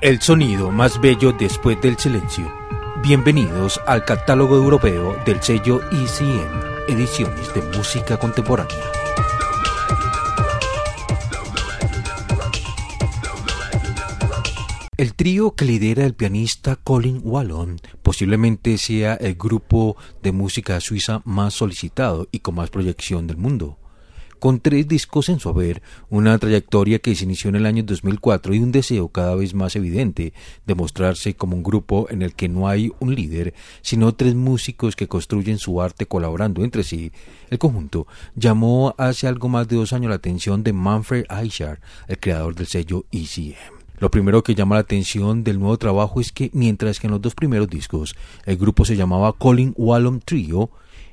El sonido más bello después del silencio. Bienvenidos al catálogo europeo del sello ECM, Ediciones de Música Contemporánea. El trío que lidera el pianista Colin Wallon posiblemente sea el grupo de música suiza más solicitado y con más proyección del mundo con tres discos en su haber, una trayectoria que se inició en el año 2004 y un deseo cada vez más evidente de mostrarse como un grupo en el que no hay un líder, sino tres músicos que construyen su arte colaborando entre sí. El conjunto llamó hace algo más de dos años la atención de Manfred Eichar, el creador del sello ECM. Lo primero que llama la atención del nuevo trabajo es que mientras que en los dos primeros discos el grupo se llamaba Colin Wallom Trio,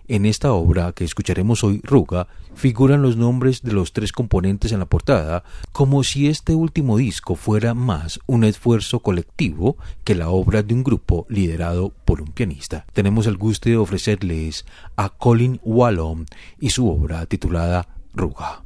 en esta obra que escucharemos hoy, Ruga, figuran los nombres de los tres componentes en la portada, como si este último disco fuera más un esfuerzo colectivo que la obra de un grupo liderado por un pianista. Tenemos el gusto de ofrecerles a Colin Wallom y su obra titulada Ruga.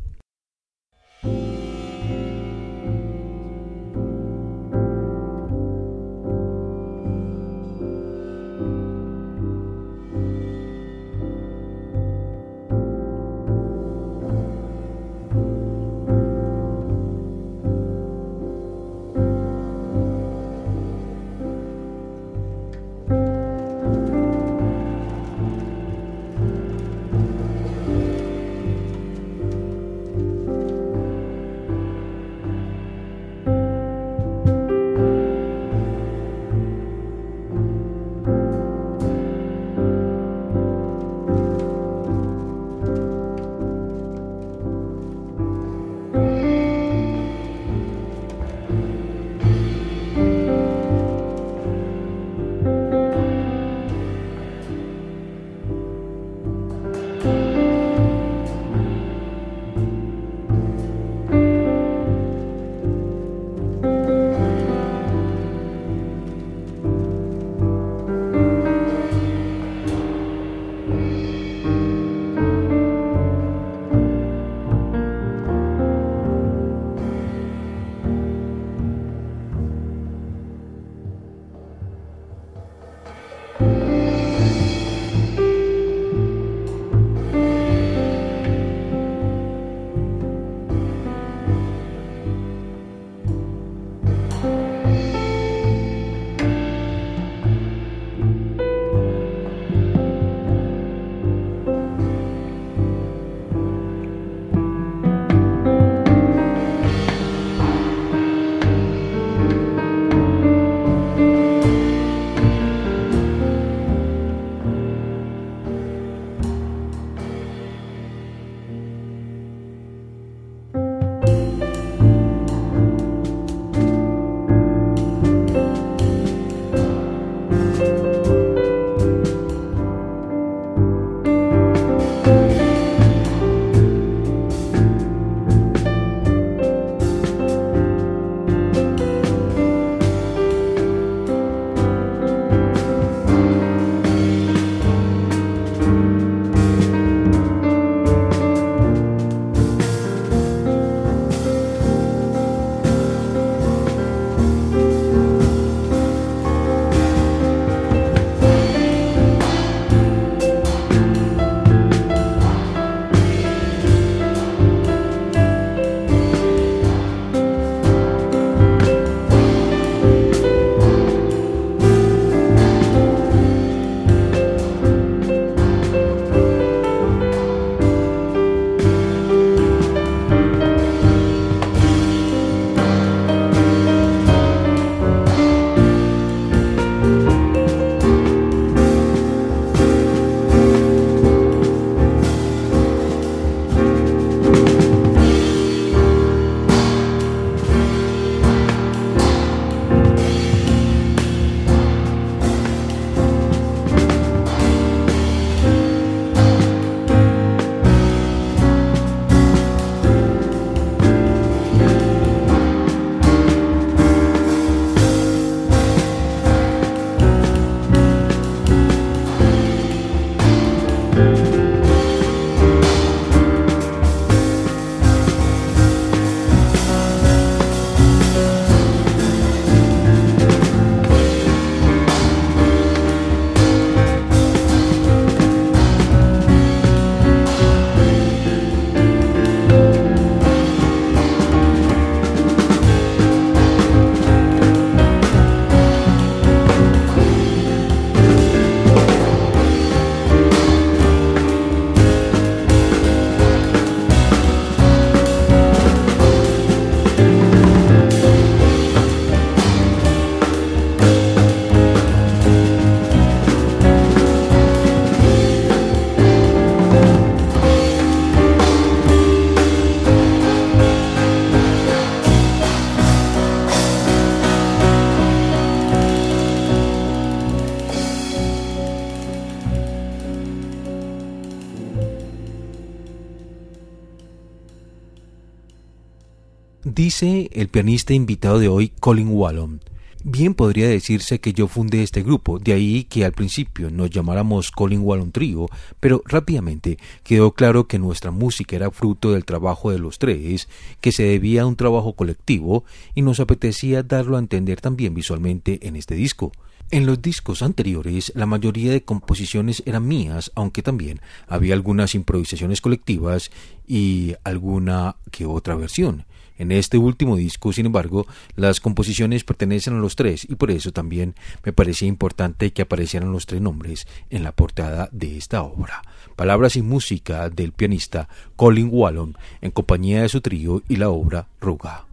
Dice el pianista invitado de hoy, Colin Wallon. Bien podría decirse que yo fundé este grupo, de ahí que al principio nos llamáramos Colin Wallon Trio, pero rápidamente quedó claro que nuestra música era fruto del trabajo de los tres, que se debía a un trabajo colectivo y nos apetecía darlo a entender también visualmente en este disco. En los discos anteriores la mayoría de composiciones eran mías, aunque también había algunas improvisaciones colectivas y alguna que otra versión. En este último disco, sin embargo, las composiciones pertenecen a los tres y por eso también me parecía importante que aparecieran los tres nombres en la portada de esta obra. Palabras y música del pianista Colin Wallon en compañía de su trío y la obra Ruga.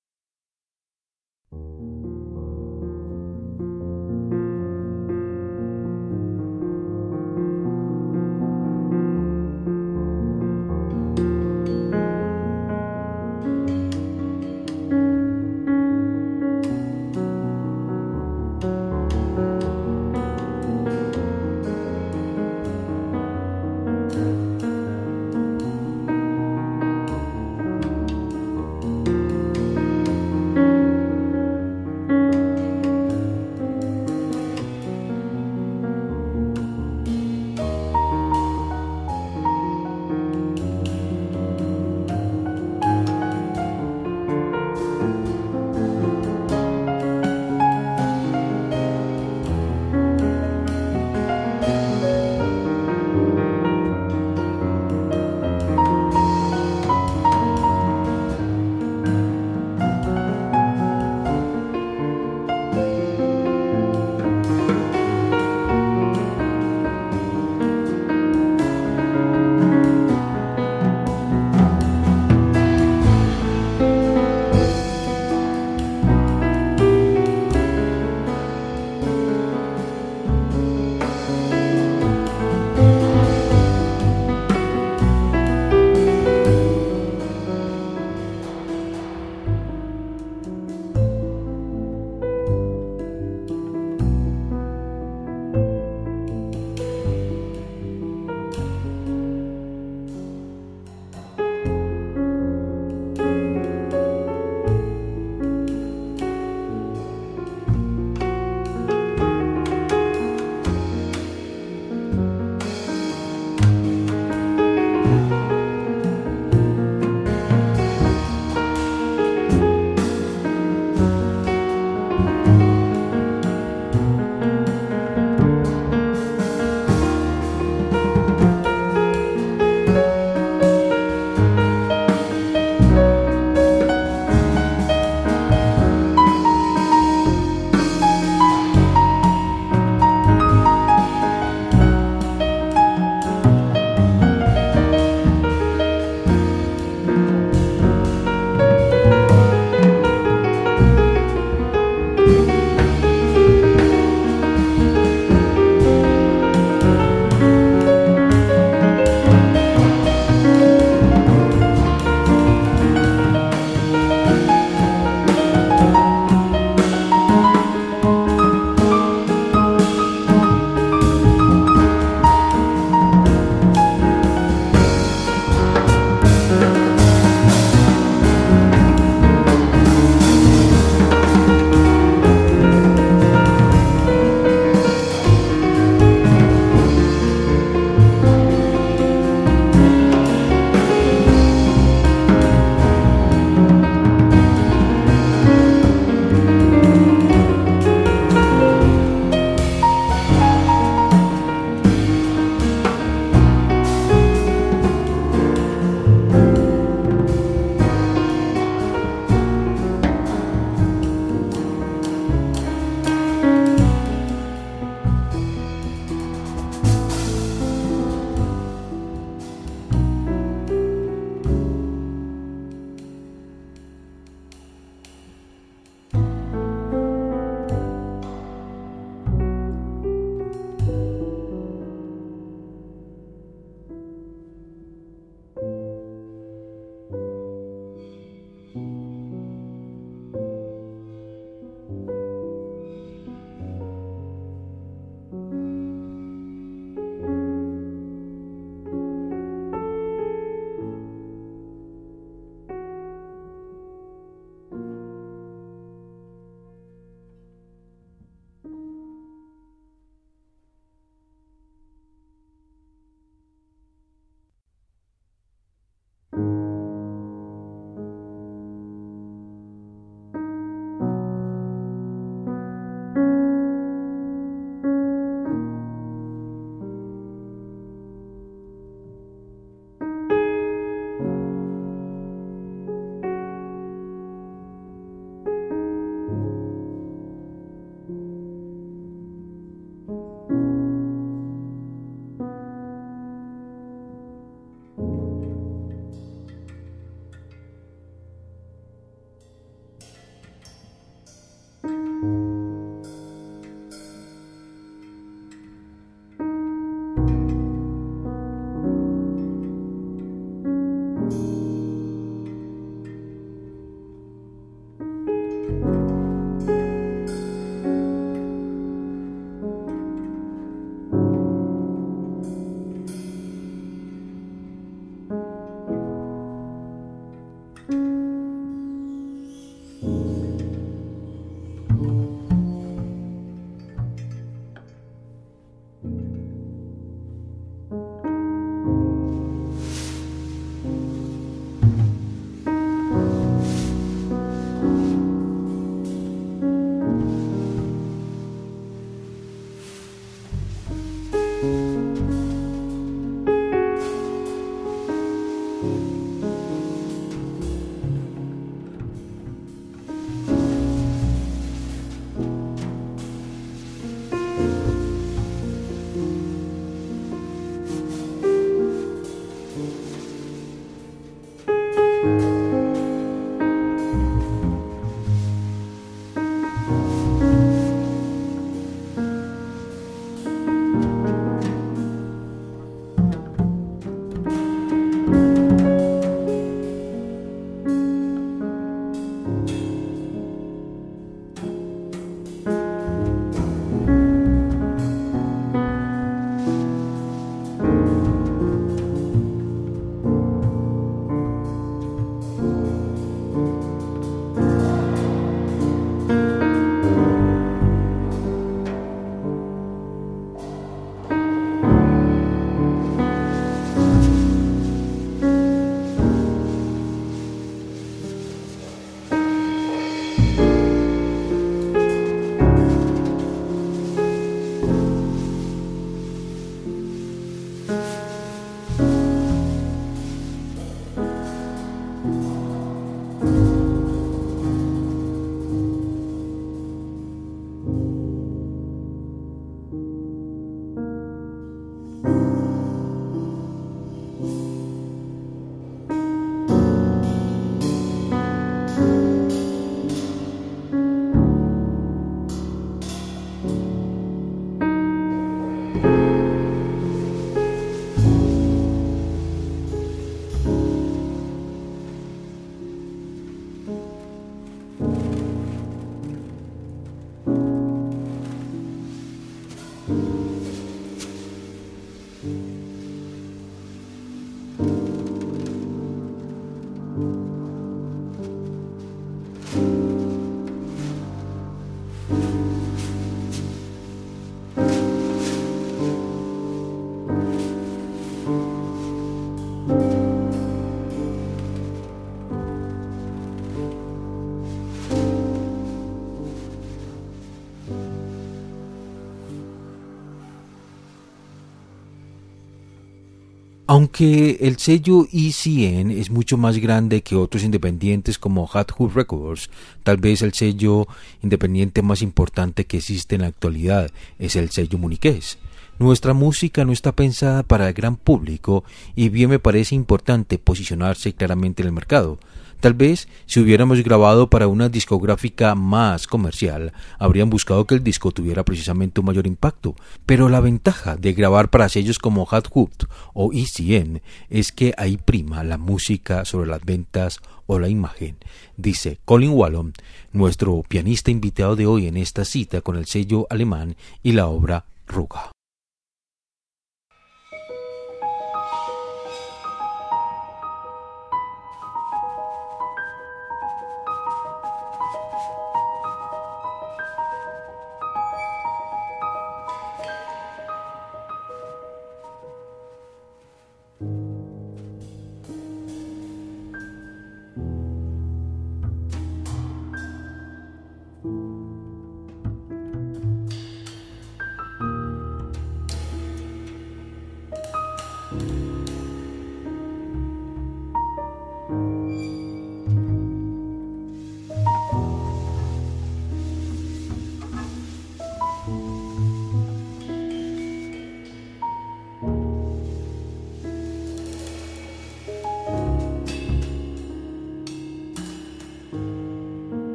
Aunque el sello ECN es mucho más grande que otros independientes como Hood Records, tal vez el sello independiente más importante que existe en la actualidad es el sello muniqués. Nuestra música no está pensada para el gran público y bien me parece importante posicionarse claramente en el mercado. Tal vez si hubiéramos grabado para una discográfica más comercial, habrían buscado que el disco tuviera precisamente un mayor impacto, pero la ventaja de grabar para sellos como Hot Hood o ECN es que ahí prima la música sobre las ventas o la imagen, dice Colin Wallon, nuestro pianista invitado de hoy en esta cita con el sello alemán y la obra Ruga.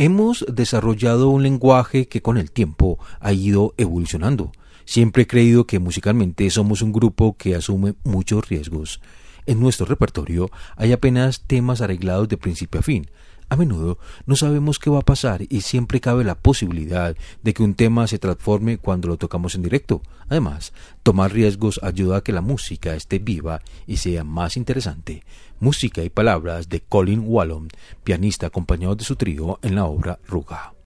Hemos desarrollado un lenguaje que con el tiempo ha ido evolucionando. Siempre he creído que musicalmente somos un grupo que asume muchos riesgos. En nuestro repertorio hay apenas temas arreglados de principio a fin. A menudo no sabemos qué va a pasar y siempre cabe la posibilidad de que un tema se transforme cuando lo tocamos en directo. Además, tomar riesgos ayuda a que la música esté viva y sea más interesante música y palabras de Colin Wallon, pianista acompañado de su trío en la obra Ruga.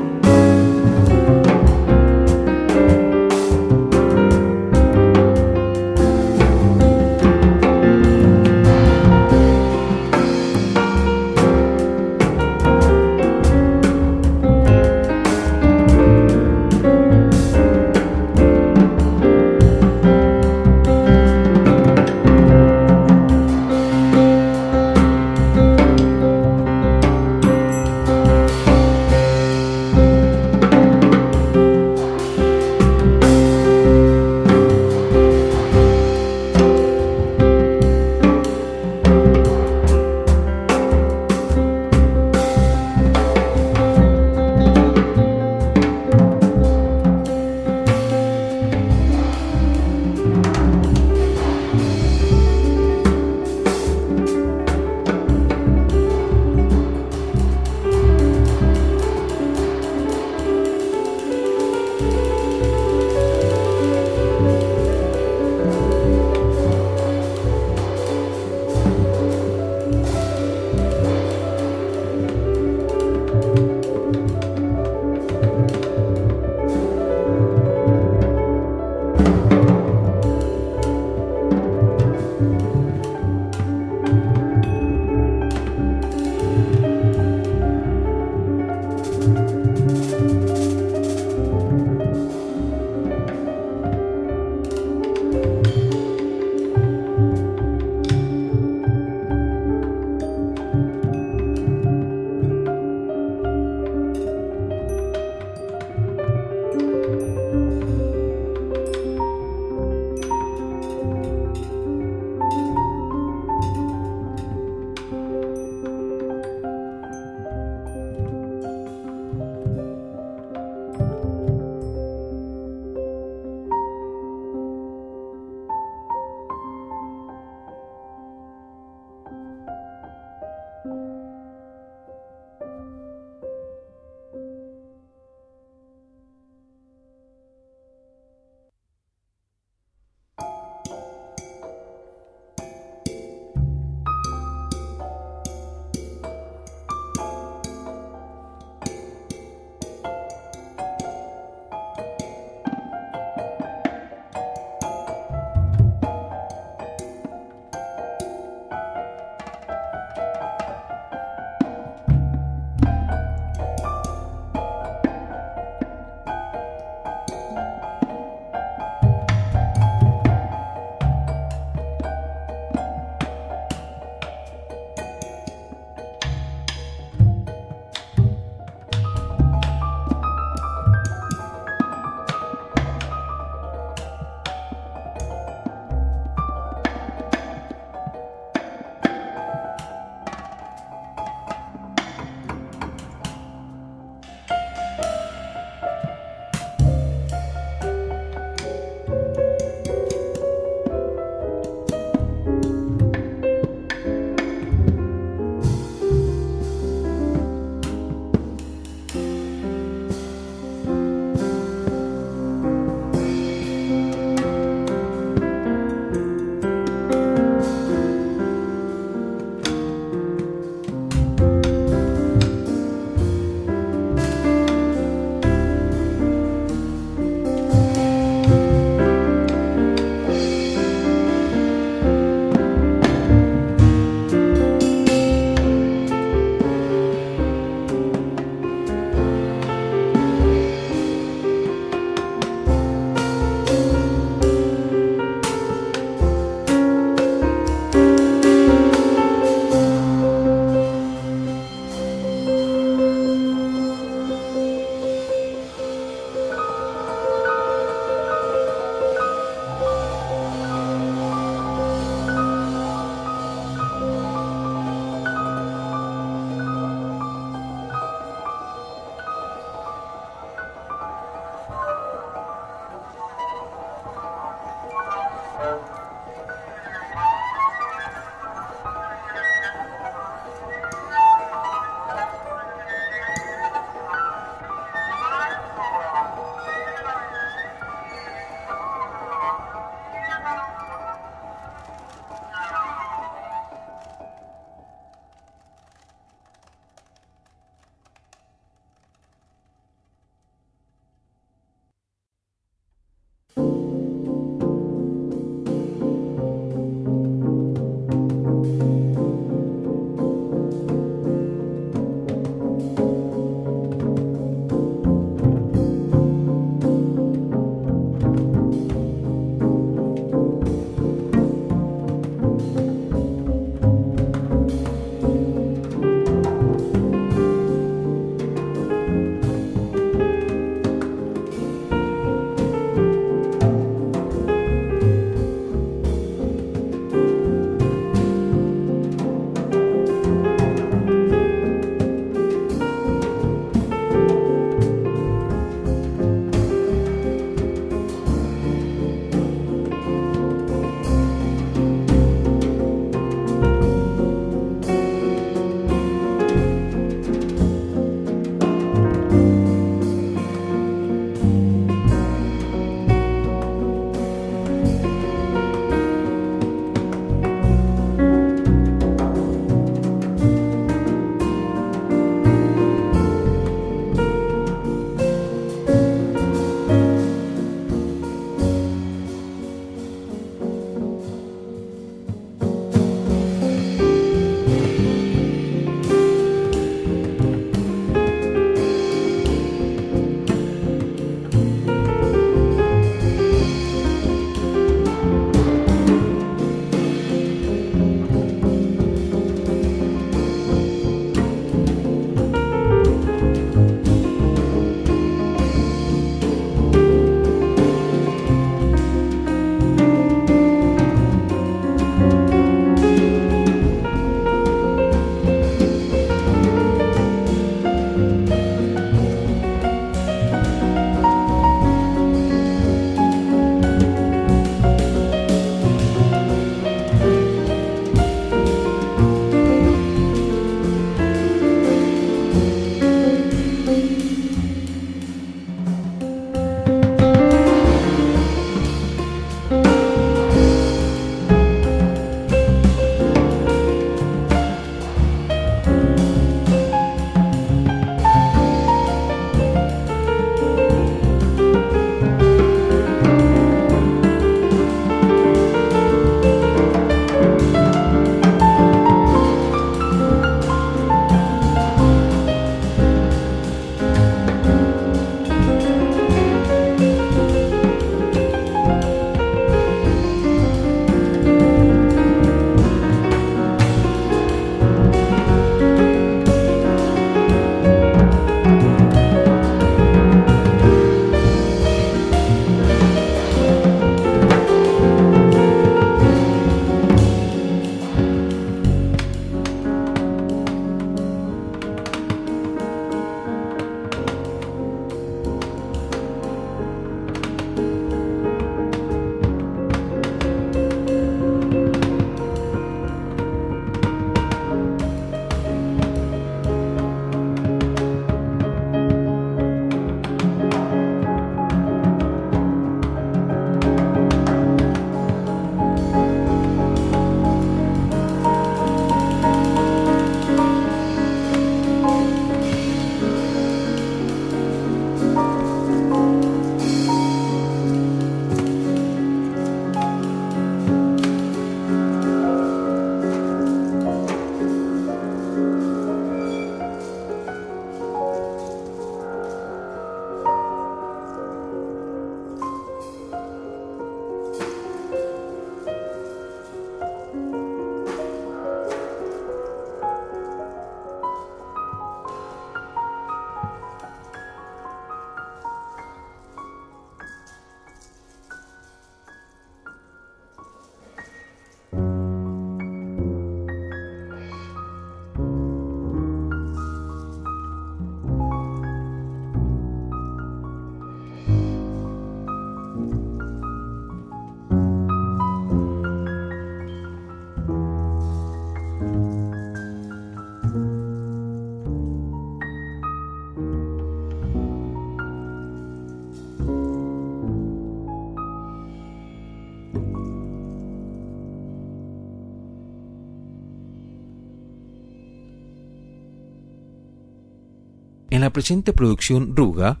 La presente producción Ruga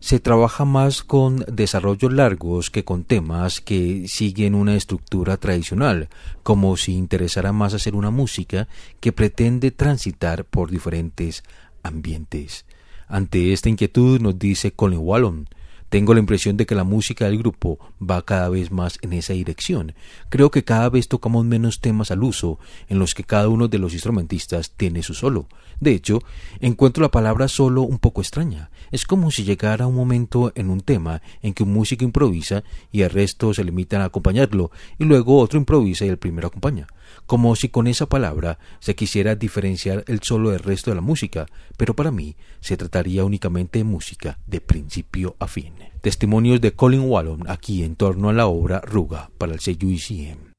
se trabaja más con desarrollos largos que con temas que siguen una estructura tradicional, como si interesara más hacer una música que pretende transitar por diferentes ambientes. Ante esta inquietud nos dice Colin Wallon, tengo la impresión de que la música del grupo va cada vez más en esa dirección. Creo que cada vez tocamos menos temas al uso, en los que cada uno de los instrumentistas tiene su solo. De hecho, encuentro la palabra solo un poco extraña. Es como si llegara un momento en un tema en que un músico improvisa y el resto se limitan a acompañarlo, y luego otro improvisa y el primero acompaña como si con esa palabra se quisiera diferenciar el solo del resto de la música, pero para mí se trataría únicamente de música de principio a fin. Testimonios de Colin Wallon aquí en torno a la obra Ruga para el sello ICM.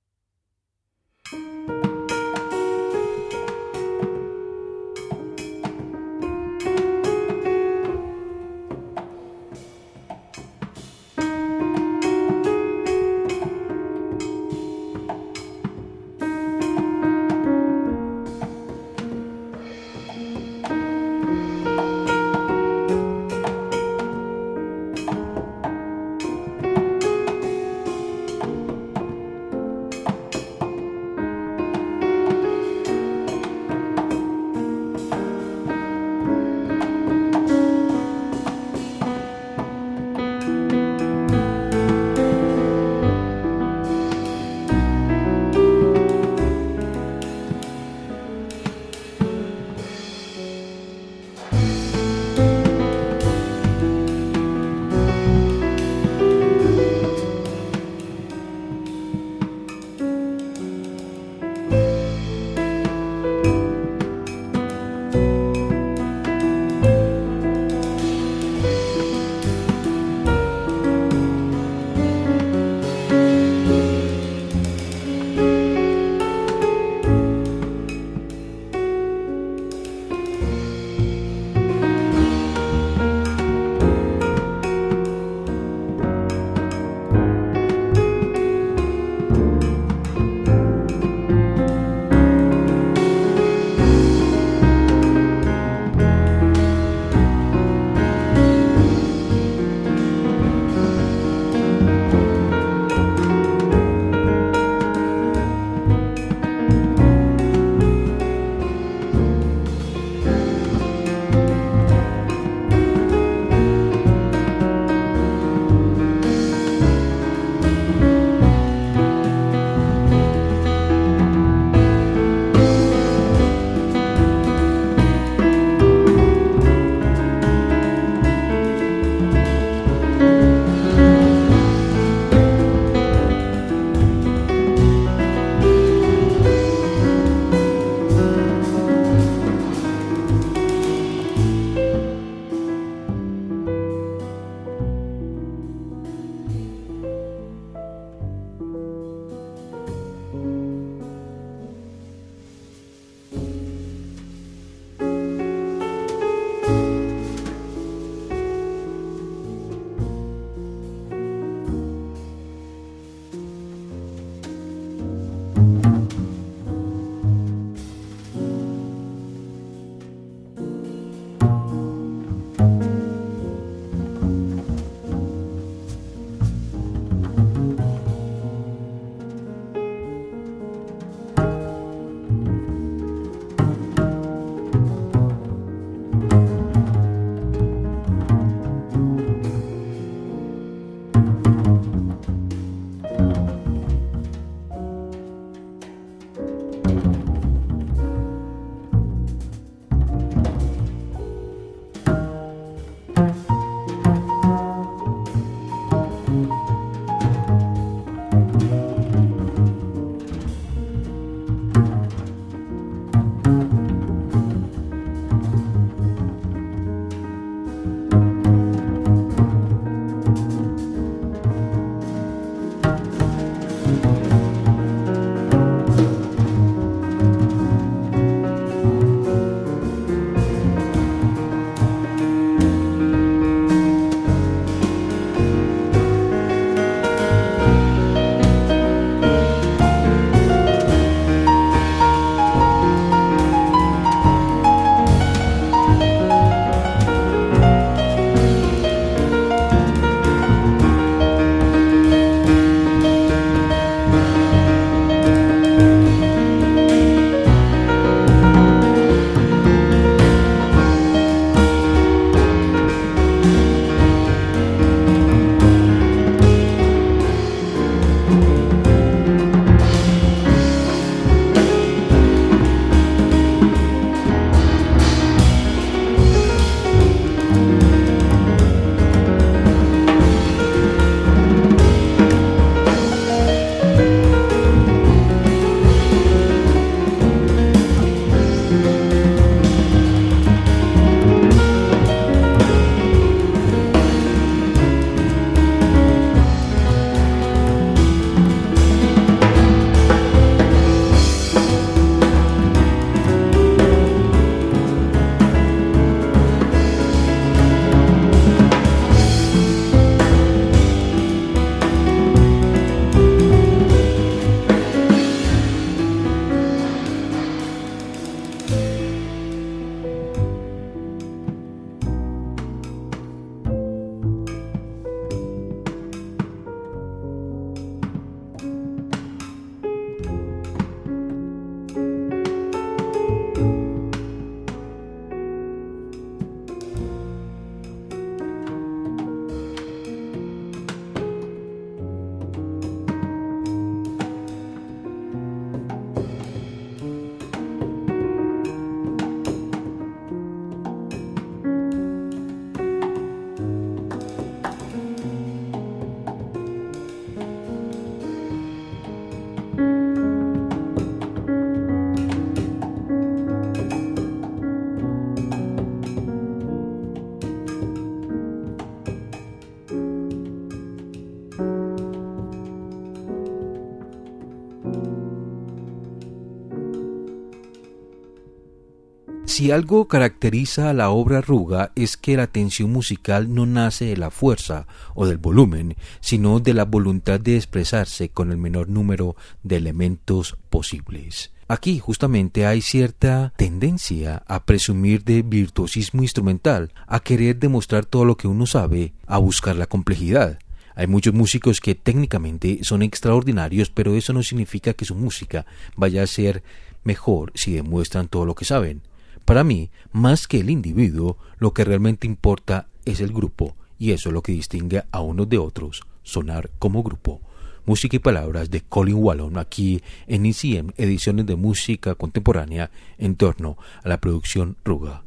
Si algo caracteriza a la obra Ruga es que la tensión musical no nace de la fuerza o del volumen, sino de la voluntad de expresarse con el menor número de elementos posibles. Aquí justamente hay cierta tendencia a presumir de virtuosismo instrumental, a querer demostrar todo lo que uno sabe, a buscar la complejidad. Hay muchos músicos que técnicamente son extraordinarios, pero eso no significa que su música vaya a ser mejor si demuestran todo lo que saben. Para mí, más que el individuo, lo que realmente importa es el grupo, y eso es lo que distingue a unos de otros, sonar como grupo música y palabras de Colin Wallon aquí en ICM, ediciones de música contemporánea en torno a la producción Ruga.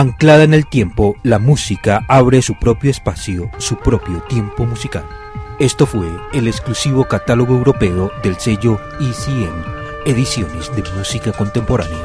Anclada en el tiempo, la música abre su propio espacio, su propio tiempo musical. Esto fue el exclusivo catálogo europeo del sello ECM, Ediciones de Música Contemporánea.